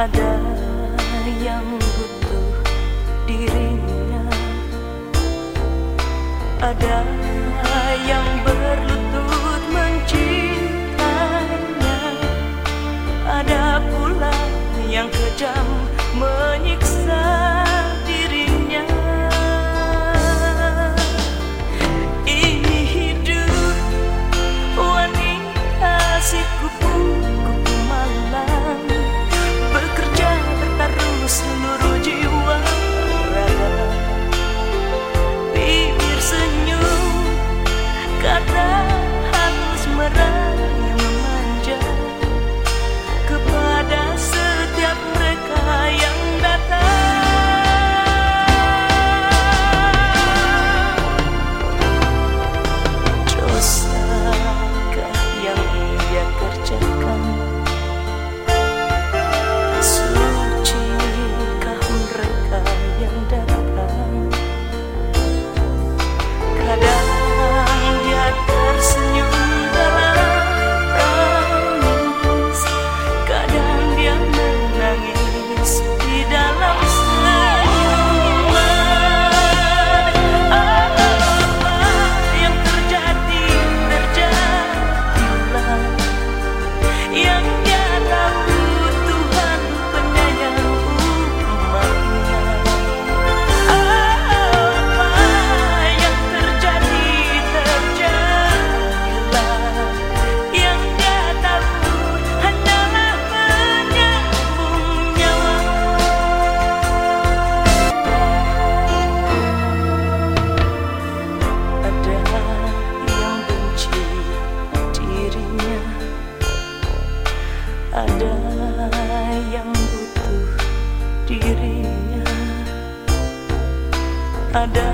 ada ada